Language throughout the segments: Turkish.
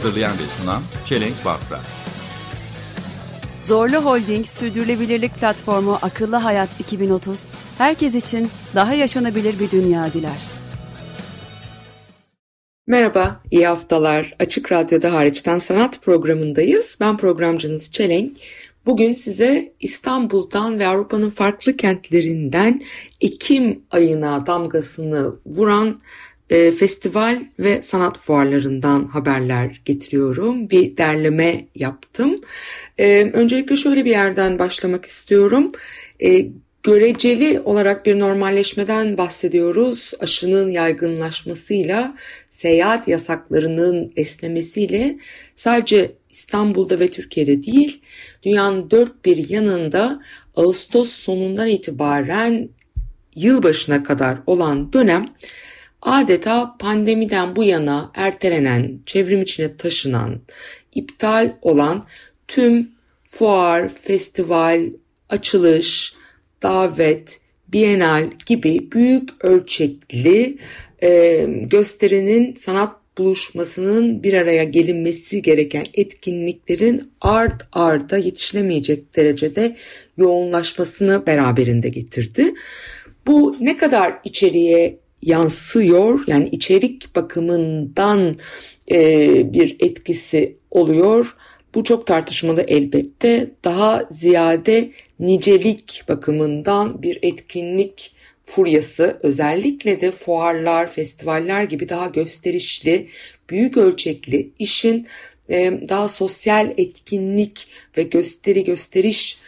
Hazırlayan ve sunan Çelenk Bafra Zorlu Holding Sürdürülebilirlik Platformu Akıllı Hayat 2030, herkes için daha yaşanabilir bir dünya diler. Merhaba, iyi haftalar. Açık Radyo'da hariçten sanat programındayız. Ben programcınız Çelenk. Bugün size İstanbul'dan ve Avrupa'nın farklı kentlerinden Ekim ayına damgasını vuran e, festival ve sanat fuarlarından haberler getiriyorum. Bir derleme yaptım. E, öncelikle şöyle bir yerden başlamak istiyorum. E, göreceli olarak bir normalleşmeden bahsediyoruz. Aşının yaygınlaşmasıyla, seyahat yasaklarının esnemesiyle sadece İstanbul'da ve Türkiye'de değil, dünyanın dört bir yanında Ağustos sonundan itibaren yılbaşına kadar olan dönem adeta pandemiden bu yana ertelenen, çevrim içine taşınan, iptal olan tüm fuar, festival, açılış, davet, bienal gibi büyük ölçekli e, gösterinin sanat buluşmasının bir araya gelinmesi gereken etkinliklerin art arda yetişilemeyecek derecede yoğunlaşmasını beraberinde getirdi. Bu ne kadar içeriye yansıyor yani içerik bakımından e, bir etkisi oluyor. Bu çok tartışmalı elbette. Daha ziyade nicelik bakımından bir etkinlik furyası özellikle de fuarlar, festivaller gibi daha gösterişli, büyük ölçekli işin e, daha sosyal etkinlik ve gösteri gösteriş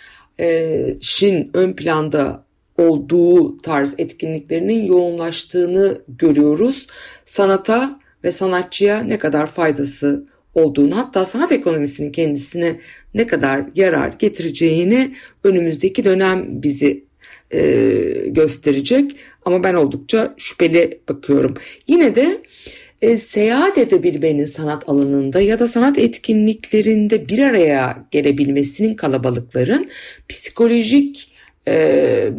e, şin ön planda olduğu tarz etkinliklerinin yoğunlaştığını görüyoruz. Sanata ve sanatçıya ne kadar faydası olduğunu hatta sanat ekonomisinin kendisine ne kadar yarar getireceğini önümüzdeki dönem bizi e, gösterecek ama ben oldukça şüpheli bakıyorum. Yine de e, seyahat edebilmenin sanat alanında ya da sanat etkinliklerinde bir araya gelebilmesinin kalabalıkların psikolojik e,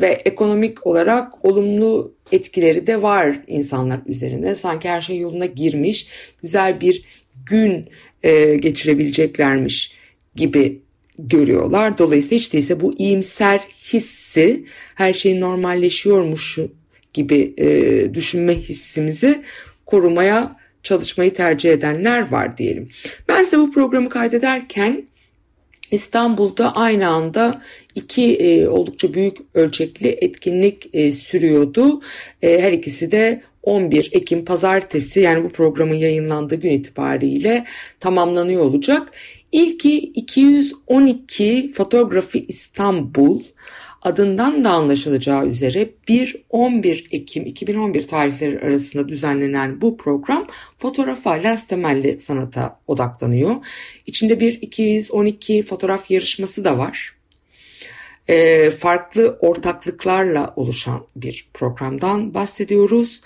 ve ekonomik olarak olumlu etkileri de var insanlar üzerine. Sanki her şey yoluna girmiş, güzel bir gün e, geçirebileceklermiş gibi görüyorlar. Dolayısıyla hiç değilse bu iyimser hissi her şey normalleşiyormuş gibi e, düşünme hissimizi korumaya çalışmayı tercih edenler var diyelim. Ben ise bu programı kaydederken İstanbul'da aynı anda iki e, oldukça büyük ölçekli etkinlik e, sürüyordu. E, her ikisi de 11 Ekim pazartesi yani bu programın yayınlandığı gün itibariyle tamamlanıyor olacak. İlki 212 Fotografi İstanbul adından da anlaşılacağı üzere 1-11 Ekim 2011 tarihleri arasında düzenlenen bu program fotoğrafa lens temelli sanata odaklanıyor. İçinde bir 212 fotoğraf yarışması da var. E, farklı ortaklıklarla oluşan bir programdan bahsediyoruz.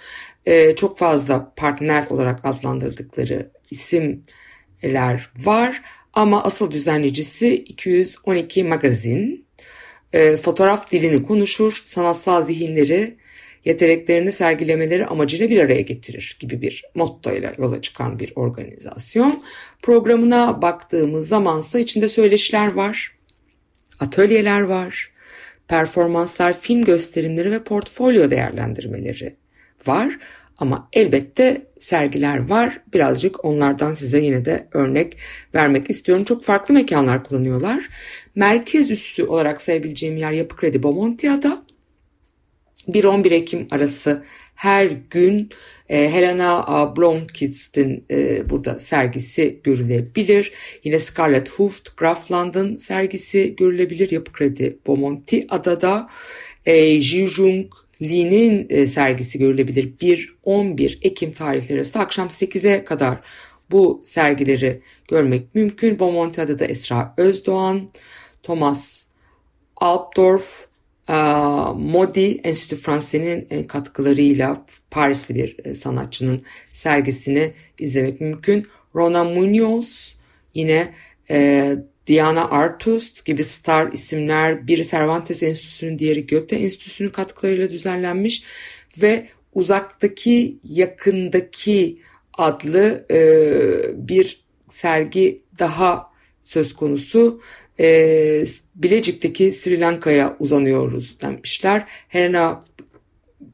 E, çok fazla partner olarak adlandırdıkları isimler var ama asıl düzenleyicisi 212 magazin e, fotoğraf dilini konuşur, sanatsal zihinleri, yeteneklerini sergilemeleri amacıyla bir araya getirir gibi bir mottoyla yola çıkan bir organizasyon. Programına baktığımız zamansa içinde söyleşiler var, atölyeler var, performanslar, film gösterimleri ve portfolyo değerlendirmeleri var. Ama elbette sergiler var. Birazcık onlardan size yine de örnek vermek istiyorum. Çok farklı mekanlar kullanıyorlar. Merkez üssü olarak sayabileceğim yer Yapı Kredi Bomontia'da. 1-11 Ekim arası her gün e, Helena Blomkist'in e, burada sergisi görülebilir. Yine Scarlett Hooft Grafland'ın sergisi görülebilir. Yapı Kredi Bomontia'da. E, Ji Lee'nin e, sergisi görülebilir. 1-11 Ekim tarihleri arasında akşam 8'e kadar bu sergileri görmek mümkün. Bomontia'da da Esra Özdoğan, Thomas Alpdorf, Modi Enstitü Franse'nin e, katkılarıyla Parisli bir e, sanatçının sergisini izlemek mümkün. Rona Munoz yine Diana Artust gibi star isimler biri Cervantes Enstitüsü'nün diğeri Goethe Enstitüsü'nün katkılarıyla düzenlenmiş ve uzaktaki yakındaki adlı e, bir sergi daha söz konusu. E, Bilecik'teki Sri Lanka'ya uzanıyoruz demişler. Helena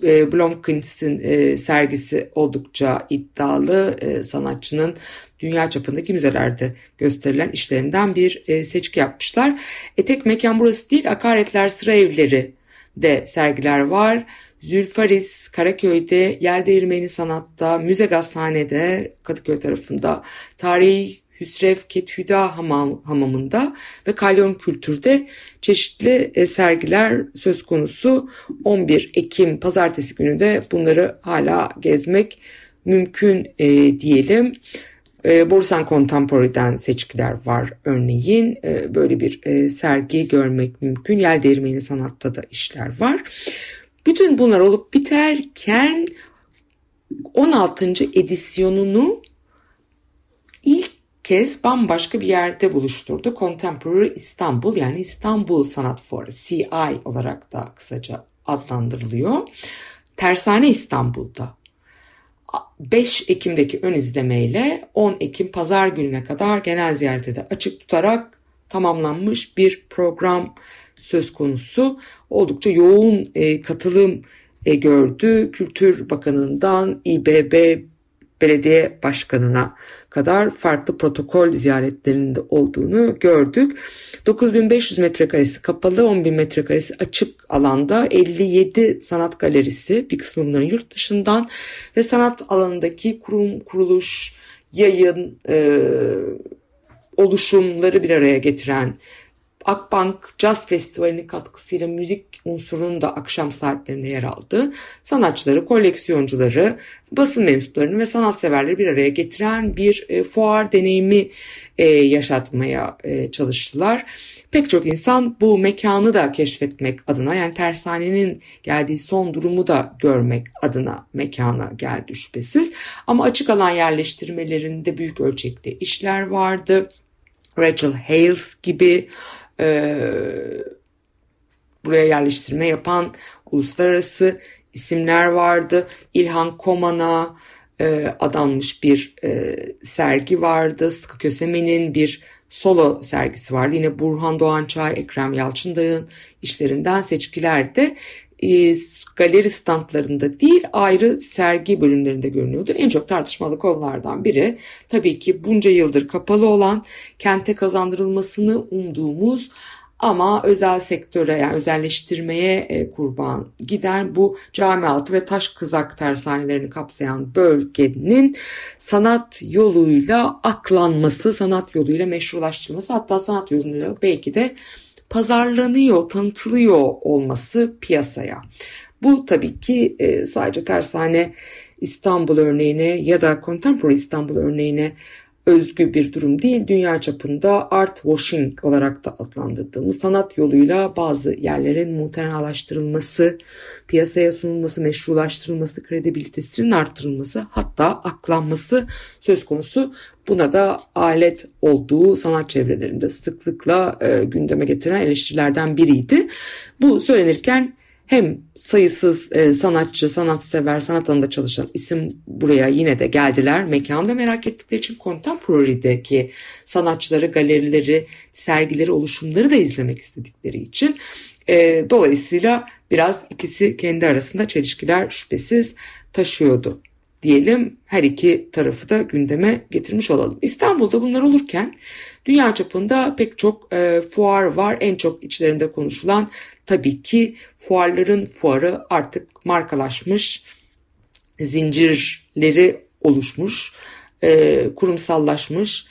e, Blomkins'in e, sergisi oldukça iddialı e, sanatçının dünya çapındaki müzelerde gösterilen işlerinden bir e, seçki yapmışlar. E tek mekan burası değil Akaretler Sıra Evleri de sergiler var. Zülfaris Karaköy'de, Yel Değirmeni Sanat'ta, Müze Gazhane'de Kadıköy tarafında, Tarihi Hüsrev Kethüda hamam, hamamında ve Kalyon Kültür'de çeşitli e, sergiler söz konusu. 11 Ekim pazartesi günü de bunları hala gezmek mümkün e, diyelim. E, Borsan Contemporary'den seçkiler var örneğin. E, böyle bir e, sergi görmek mümkün. Yel Değirmeni Sanat'ta da işler var. Bütün bunlar olup biterken 16. edisyonunu kez bambaşka bir yerde buluşturdu. Contemporary İstanbul yani İstanbul Sanat Fuarı CI olarak da kısaca adlandırılıyor. Tersane İstanbul'da 5 Ekim'deki ön izlemeyle 10 Ekim pazar gününe kadar genel ziyarete de açık tutarak tamamlanmış bir program söz konusu. Oldukça yoğun e, katılım e, gördü. Kültür Bakanı'ndan İBB belediye başkanına kadar farklı protokol ziyaretlerinde olduğunu gördük. 9500 metrekaresi kapalı, 10.000 metrekaresi açık alanda 57 sanat galerisi, bir kısmı bunların yurt dışından ve sanat alanındaki kurum, kuruluş, yayın, e, oluşumları bir araya getiren Akbank Jazz Festivali'nin katkısıyla müzik unsurunun da akşam saatlerinde yer aldı. Sanatçıları, koleksiyoncuları, basın mensuplarını ve sanatseverleri bir araya getiren bir e, fuar deneyimi e, yaşatmaya e, çalıştılar. Pek çok insan bu mekanı da keşfetmek adına yani tersanenin geldiği son durumu da görmek adına mekana geldi şüphesiz. Ama açık alan yerleştirmelerinde büyük ölçekli işler vardı. Rachel Hales gibi e, buraya yerleştirme yapan uluslararası isimler vardı. İlhan Koman'a e, adanmış bir e, sergi vardı. Sıtkı Kösemen'in bir solo sergisi vardı. Yine Burhan Doğançay, Ekrem Yalçındağ'ın işlerinden seçkiler e, galeri standlarında değil ayrı sergi bölümlerinde görünüyordu. En çok tartışmalı konulardan biri tabii ki bunca yıldır kapalı olan kente kazandırılmasını umduğumuz ama özel sektöre yani özelleştirmeye e, kurban giden bu cami altı ve taş kızak tersanelerini kapsayan bölgenin sanat yoluyla aklanması, sanat yoluyla meşrulaştırılması hatta sanat yoluyla belki de pazarlanıyor, tanıtılıyor olması piyasaya. Bu tabii ki e, sadece tersane İstanbul örneğine ya da Contemporary İstanbul örneğine özgü bir durum değil. Dünya çapında art washing olarak da adlandırdığımız sanat yoluyla bazı yerlerin muhtenalaştırılması, piyasaya sunulması, meşrulaştırılması, kredibilitesinin artırılması hatta aklanması söz konusu. Buna da alet olduğu sanat çevrelerinde sıklıkla e, gündeme getiren eleştirilerden biriydi. Bu söylenirken hem sayısız e, sanatçı, sanatsever, sanat alanında çalışan isim buraya yine de geldiler. Mekanda merak ettikleri için Contemporary'deki sanatçıları, galerileri, sergileri, oluşumları da izlemek istedikleri için e, dolayısıyla biraz ikisi kendi arasında çelişkiler şüphesiz taşıyordu diyelim her iki tarafı da gündeme getirmiş olalım. İstanbul'da bunlar olurken dünya çapında pek çok e, fuar var. En çok içlerinde konuşulan tabii ki fuarların fuarı artık markalaşmış, zincirleri oluşmuş, e, kurumsallaşmış,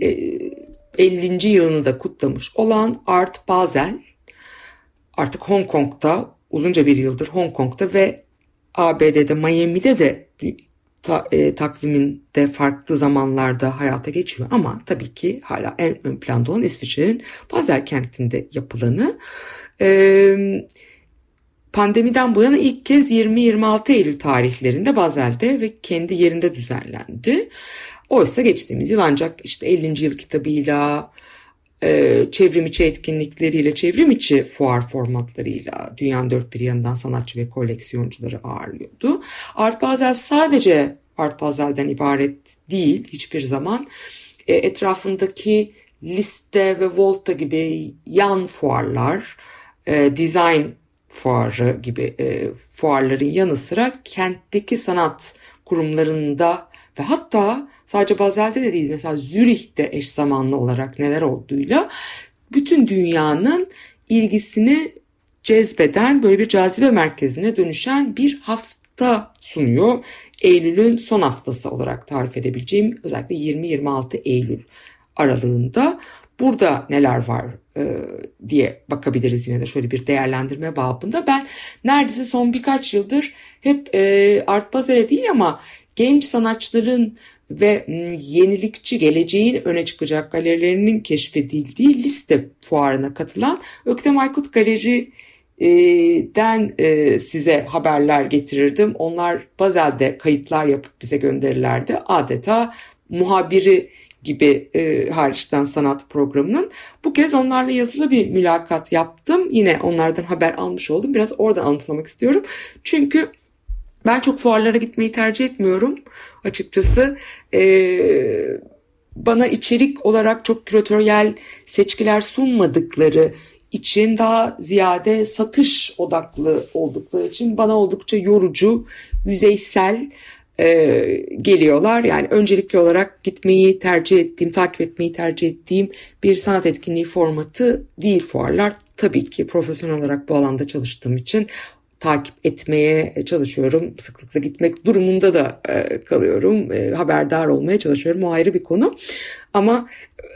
e, 50. yılını da kutlamış olan Art Basel artık Hong Kong'da uzunca bir yıldır Hong Kong'da ve ABD'de Miami'de de ta, e, takviminde farklı zamanlarda hayata geçiyor ama tabii ki hala en ön planda olan İsviçre'nin Basel kentinde yapılanı. E, pandemiden bu yana ilk kez 20-26 Eylül tarihlerinde Basel'de ve kendi yerinde düzenlendi. Oysa geçtiğimiz yıl ancak işte 50. yıl kitabıyla, e, çevrim içi etkinlikleriyle, çevrim içi fuar formatlarıyla dünyanın dört bir yanından sanatçı ve koleksiyoncuları ağırlıyordu. Art Basel sadece Art Basel'den ibaret değil hiçbir zaman. E, etrafındaki liste ve Volta gibi yan fuarlar, e, design fuarı gibi e, fuarların yanı sıra kentteki sanat kurumlarında ve hatta sadece Basel'de de değil mesela Zürih'te eş zamanlı olarak neler olduğuyla bütün dünyanın ilgisini cezbeden böyle bir cazibe merkezine dönüşen bir hafta sunuyor. Eylül'ün son haftası olarak tarif edebileceğim özellikle 20-26 Eylül aralığında burada neler var e, diye bakabiliriz yine de şöyle bir değerlendirme babında. Ben neredeyse son birkaç yıldır hep e, Art Basel'e değil ama genç sanatçıların ve yenilikçi geleceğin öne çıkacak galerilerinin keşfedildiği liste fuarına katılan Öktem Aykut Galeri den e, size haberler getirirdim. Onlar Bazel'de kayıtlar yapıp bize gönderirlerdi. Adeta muhabiri gibi e, hariçten sanat programının. Bu kez onlarla yazılı bir mülakat yaptım. Yine onlardan haber almış oldum. Biraz oradan anlatmak istiyorum. Çünkü ben çok fuarlara gitmeyi tercih etmiyorum açıkçası. Ee, bana içerik olarak çok küratöryel seçkiler sunmadıkları için daha ziyade satış odaklı oldukları için bana oldukça yorucu, yüzeysel e, geliyorlar. Yani öncelikli olarak gitmeyi tercih ettiğim, takip etmeyi tercih ettiğim bir sanat etkinliği formatı değil fuarlar. Tabii ki profesyonel olarak bu alanda çalıştığım için takip etmeye çalışıyorum. Sıklıkla gitmek durumunda da e, kalıyorum. E, haberdar olmaya çalışıyorum. O ayrı bir konu. Ama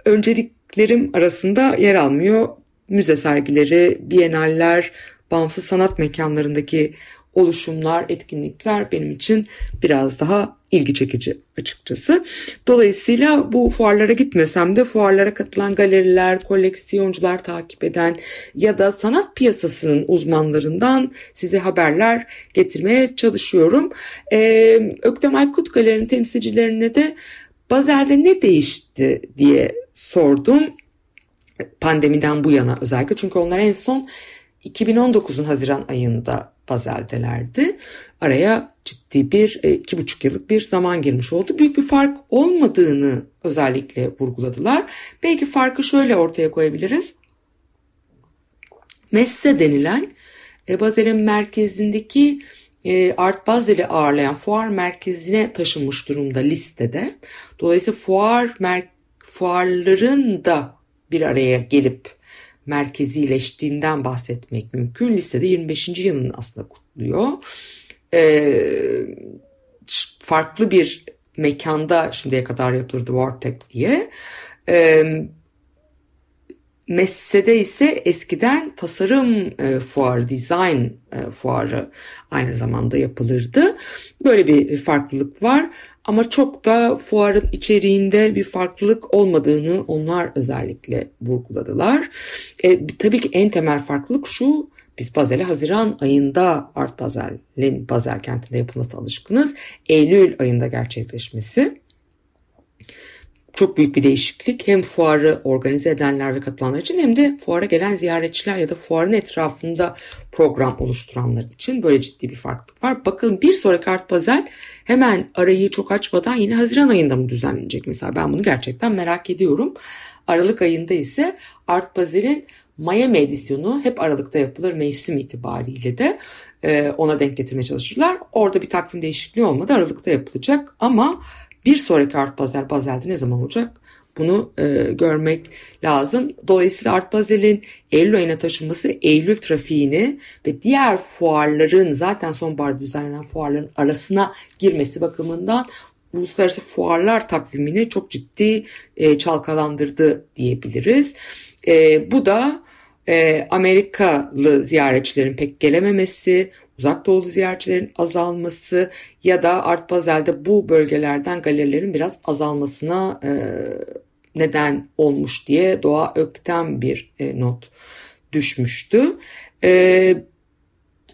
önceliklerim arasında yer almıyor. Müze sergileri, bienaller, bağımsız sanat mekanlarındaki oluşumlar, etkinlikler benim için biraz daha ilgi çekici açıkçası. Dolayısıyla bu fuarlara gitmesem de fuarlara katılan galeriler, koleksiyoncular takip eden ya da sanat piyasasının uzmanlarından size haberler getirmeye çalışıyorum. Ee, Öktem Aykut Galeri'nin temsilcilerine de Bazel'de ne değişti diye sordum. Pandemiden bu yana özellikle çünkü onlar en son 2019'un Haziran ayında Bazel'delerdi. Araya ciddi bir e, iki buçuk yıllık bir zaman girmiş oldu. Büyük bir fark olmadığını özellikle vurguladılar. Belki farkı şöyle ortaya koyabiliriz. Messe denilen e, Bazel'in merkezindeki e, Art Basel'i ağırlayan fuar merkezine taşınmış durumda listede. Dolayısıyla fuar mer fuarların da bir araya gelip merkezileştiğinden bahsetmek mümkün. Listede 25. yılını aslında kutluyor. Ee, farklı bir mekanda şimdiye kadar yapılırdı Vortex diye. Ee, Messe'de ise eskiden tasarım e, fuarı, design e, fuarı aynı zamanda yapılırdı. Böyle bir farklılık var ama çok da fuarın içeriğinde bir farklılık olmadığını onlar özellikle vurguladılar. E, tabii ki en temel farklılık şu, biz Bazel'e Haziran ayında Art Bazel'in Bazel kentinde yapılması alışkınız. Eylül ayında gerçekleşmesi çok büyük bir değişiklik. Hem fuarı organize edenler ve katılanlar için hem de fuara gelen ziyaretçiler ya da fuarın etrafında program oluşturanlar için böyle ciddi bir farklılık var. Bakın bir sonraki Art Basel hemen arayı çok açmadan yine Haziran ayında mı düzenlenecek mesela ben bunu gerçekten merak ediyorum. Aralık ayında ise Art Basel'in Miami edisyonu hep Aralık'ta yapılır mevsim itibariyle de e, ona denk getirmeye çalışırlar. Orada bir takvim değişikliği olmadı Aralık'ta yapılacak ama bir sonraki Art Basel Basel'de ne zaman olacak? Bunu e, görmek lazım. Dolayısıyla Art Basel'in Eylül ayına taşınması Eylül trafiğini ve diğer fuarların zaten sonbaharda düzenlenen fuarların arasına girmesi bakımından uluslararası fuarlar takvimini çok ciddi e, çalkalandırdı diyebiliriz. E, bu da e, Amerikalı ziyaretçilerin pek gelememesi, uzak doğulu ziyaretçilerin azalması ya da Art Basel'de bu bölgelerden galerilerin biraz azalmasına e, neden olmuş diye Doğa Ökten bir e, not düşmüştü. E,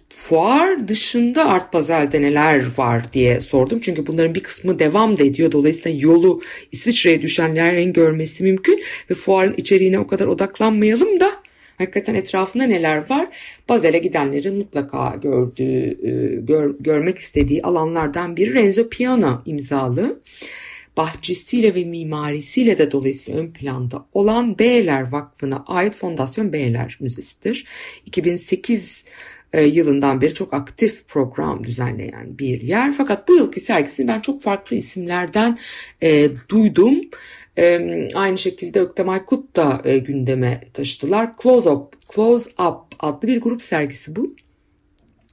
fuar dışında Art Basel'de neler var diye sordum. Çünkü bunların bir kısmı devam da ediyor. Dolayısıyla yolu İsviçre'ye düşenlerin görmesi mümkün. Ve fuarın içeriğine o kadar odaklanmayalım da hakikaten etrafında neler var? Basel'e gidenlerin mutlaka gördüğü, e, gör, görmek istediği alanlardan biri Renzo Piano imzalı bahçesiyle ve mimarisiyle de dolayısıyla ön planda olan Beyler Vakfı'na ait Fondasyon Beyler Müzesi'dir. 2008 e, yılından beri çok aktif program düzenleyen bir yer. Fakat bu yılki sergisini ben çok farklı isimlerden e, duydum. E, aynı şekilde Öktem Aykut da e, gündeme taşıdılar. Close Up, Close Up adlı bir grup sergisi bu.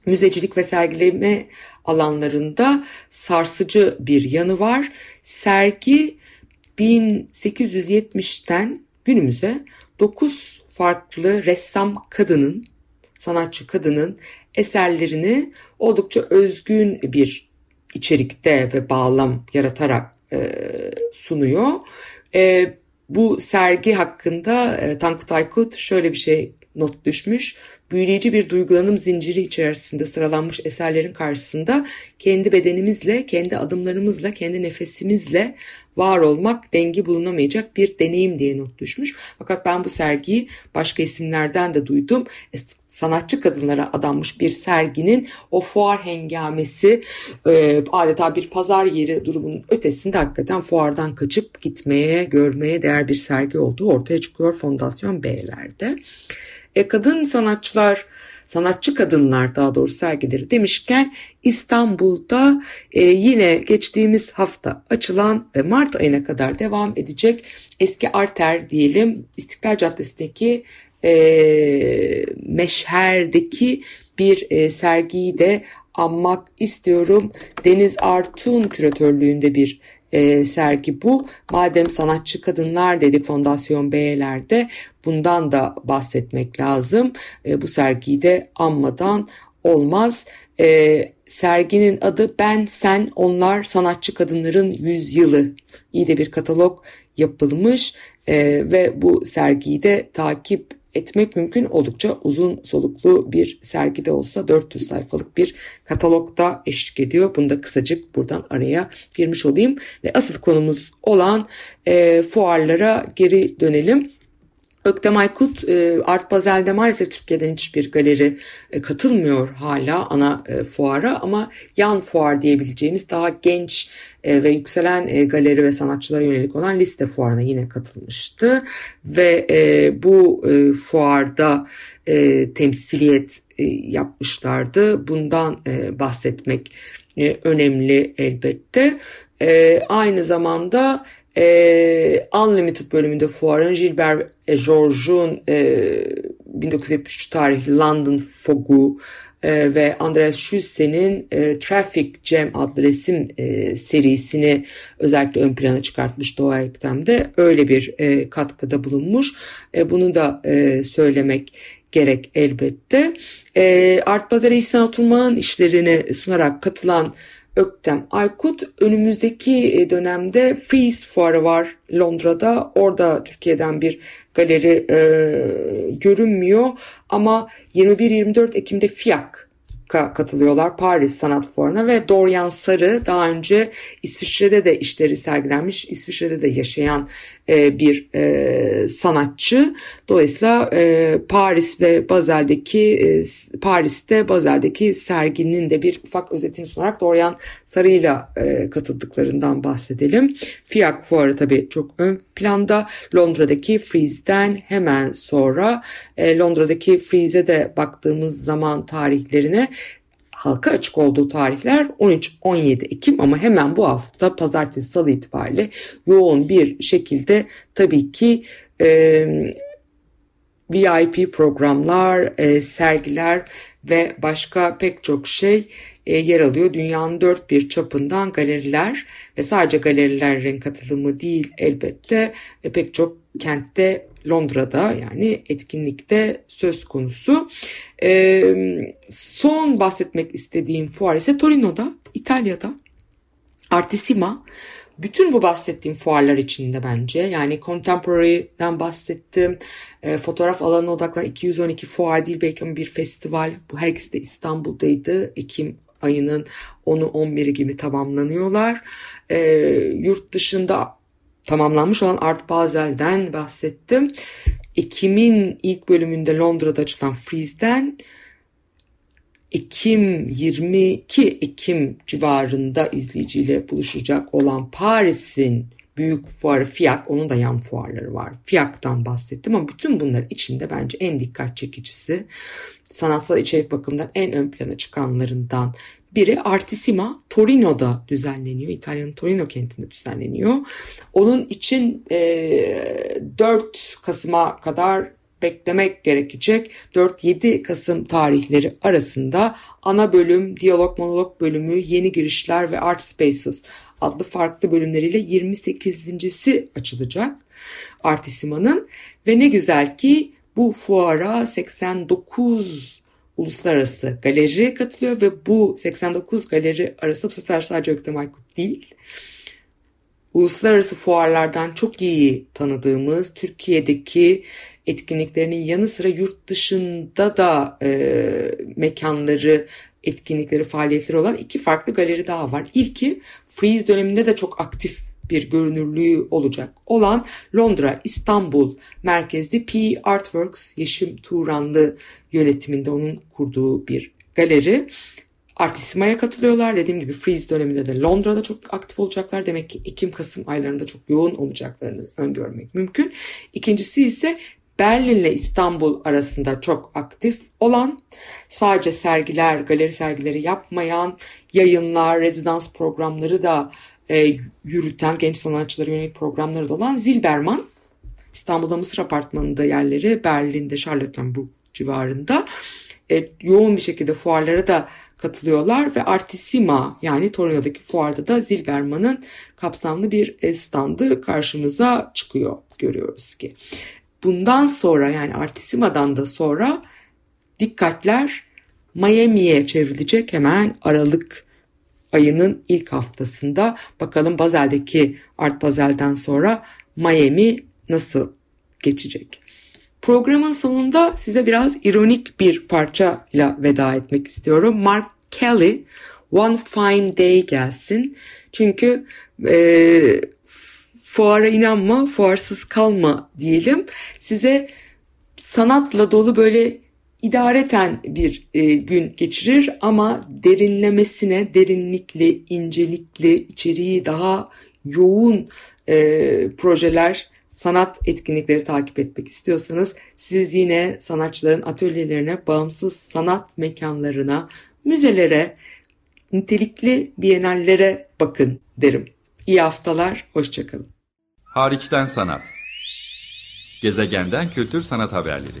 Müzecilik ve sergileme alanlarında sarsıcı bir yanı var. Sergi 1870'ten günümüze 9 farklı ressam kadının, sanatçı kadının eserlerini oldukça özgün bir içerikte ve bağlam yaratarak e, sunuyor. E, bu sergi hakkında e, Tankut Aykut şöyle bir şey not düşmüş büyüleyici bir duygulanım zinciri içerisinde sıralanmış eserlerin karşısında kendi bedenimizle, kendi adımlarımızla, kendi nefesimizle var olmak dengi bulunamayacak bir deneyim diye not düşmüş. Fakat ben bu sergiyi başka isimlerden de duydum. E, sanatçı kadınlara adanmış bir serginin o fuar hengamesi e, adeta bir pazar yeri durumunun ötesinde hakikaten fuardan kaçıp gitmeye, görmeye değer bir sergi olduğu ortaya çıkıyor Fondasyon B'lerde. E, kadın sanatçılar, sanatçı kadınlar daha doğrusu sergileri demişken İstanbul'da e, yine geçtiğimiz hafta açılan ve Mart ayına kadar devam edecek eski arter diyelim İstiklal Caddesi'ndeki e, Meşher'deki bir e, sergiyi de anmak istiyorum. Deniz Artun küratörlüğünde bir e, sergi bu. Madem sanatçı kadınlar dedik Fondasyon B'lerde bundan da bahsetmek lazım. E, bu sergiyi de anmadan olmaz. E, serginin adı Ben, Sen, Onlar Sanatçı Kadınların Yüzyılı. İyi de bir katalog yapılmış e, ve bu sergiyi de takip etmek mümkün. Oldukça uzun soluklu bir sergide olsa 400 sayfalık bir katalogda eşlik ediyor. Bunu da kısacık buradan araya girmiş olayım. Ve asıl konumuz olan e, fuarlara geri dönelim. Öktem Aykut e, Art Basel'de maalesef Türkiye'den hiçbir galeri e, katılmıyor hala ana e, fuara ama yan fuar diyebileceğimiz daha genç ve yükselen galeri ve sanatçılara yönelik olan liste fuarına yine katılmıştı ve bu fuarda temsiliyet yapmışlardı. Bundan bahsetmek önemli elbette. Aynı zamanda e, Unlimited bölümünde fuarın Gilbert Georges'un e, 1973 tarihli London Fog'u e, ve Andreas Schusse'nin e, Traffic Jam adlı resim e, serisini özellikle ön plana çıkartmış Doğa Ektem'de öyle bir e, katkıda bulunmuş. E, bunu da e, söylemek gerek elbette. E, Art Bazar'a İhsan Oturmağ'ın işlerini sunarak katılan Öktem Aykut önümüzdeki e, dönemde Freeze fuarı var Londra'da. Orada Türkiye'den bir galeri e, görünmüyor ama 21-24 Ekim'de FIAK katılıyorlar Paris Sanat Fuarı'na ve Dorian Sarı daha önce İsviçre'de de işleri sergilenmiş, İsviçre'de de yaşayan e, bir e, sanatçı. Dolayısıyla e, Paris ve Bazel'deki e, Paris'te Bazel'deki serginin de bir ufak özetini sunarak Dorian Sarı'yla e, katıldıklarından bahsedelim. FIAC fuarı tabii çok ön planda. Londra'daki Freeze'den hemen sonra e, Londra'daki Freeze'e de baktığımız zaman tarihlerine halka açık olduğu tarihler 13-17 Ekim ama hemen bu hafta pazartesi salı itibariyle yoğun bir şekilde tabii ki e, VIP programlar, e, sergiler ve başka pek çok şey e, yer alıyor. Dünyanın dört bir çapından galeriler ve sadece galerilerin katılımı değil elbette e, pek çok kentte Londra'da yani etkinlikte söz konusu. E, son bahsetmek istediğim fuar ise Torino'da, İtalya'da. Artissima bütün bu bahsettiğim fuarlar içinde bence yani Contemporary'den bahsettim. E, fotoğraf alanına odaklanan 212 fuar değil belki ama bir festival. Bu her ikisi de İstanbul'daydı. Ekim ayının 10'u 11'i gibi tamamlanıyorlar. E, yurt dışında tamamlanmış olan Art Basel'den bahsettim. Ekim'in ilk bölümünde Londra'da açılan Freeze'den Ekim 22 Ekim civarında izleyiciyle buluşacak olan Paris'in büyük fuarı FIAC, onun da yan fuarları var. FIAC'tan bahsettim ama bütün bunlar içinde bence en dikkat çekicisi, sanatsal içerik bakımından en ön plana çıkanlarından biri Artissima Torino'da düzenleniyor. İtalya'nın Torino kentinde düzenleniyor. Onun için e, 4 Kasım'a kadar beklemek gerekecek. 4-7 Kasım tarihleri arasında ana bölüm, diyalog monolog bölümü, yeni girişler ve art spaces adlı farklı bölümleriyle 28.si açılacak Artissima'nın ve ne güzel ki bu fuara 89 uluslararası galeri katılıyor ve bu 89 galeri arasında bu sefer sadece Öktem Aykut değil uluslararası fuarlardan çok iyi tanıdığımız Türkiye'deki etkinliklerinin yanı sıra yurt dışında da e, mekanları, etkinlikleri, faaliyetleri olan iki farklı galeri daha var. İlki Freeze döneminde de çok aktif bir görünürlüğü olacak olan Londra, İstanbul merkezli P Artworks Yeşim Turanlı yönetiminde onun kurduğu bir galeri. Artissima'ya katılıyorlar. Dediğim gibi Freeze döneminde de Londra'da çok aktif olacaklar. Demek ki Ekim-Kasım aylarında çok yoğun olacaklarını öngörmek mümkün. İkincisi ise Berlin ile İstanbul arasında çok aktif olan, sadece sergiler, galeri sergileri yapmayan, yayınlar, rezidans programları da e, yürüten genç sanatçılara yönelik programları da olan Zilberman. İstanbul'da Mısır Apartmanı'nda yerleri, Berlin'de Charlottenburg civarında e, yoğun bir şekilde fuarlara da katılıyorlar ve Artissima yani Torino'daki fuarda da Zilberman'ın kapsamlı bir e, standı karşımıza çıkıyor görüyoruz ki. Bundan sonra yani Artissima'dan da sonra dikkatler Miami'ye çevrilecek hemen Aralık ayının ilk haftasında. Bakalım Bazel'deki Art Bazel'den sonra Miami nasıl geçecek? Programın sonunda size biraz ironik bir parçayla veda etmek istiyorum. Mark Kelly One Fine Day gelsin. Çünkü e, fuara inanma, fuarsız kalma diyelim. Size sanatla dolu böyle idareten bir e, gün geçirir ama derinlemesine, derinlikli, incelikli, içeriği daha yoğun e, projeler, sanat etkinlikleri takip etmek istiyorsanız siz yine sanatçıların atölyelerine, bağımsız sanat mekanlarına, müzelere, nitelikli bienallere bakın derim. İyi haftalar, hoşçakalın. Hariçten sanat. Gezegenden kültür sanat haberleri.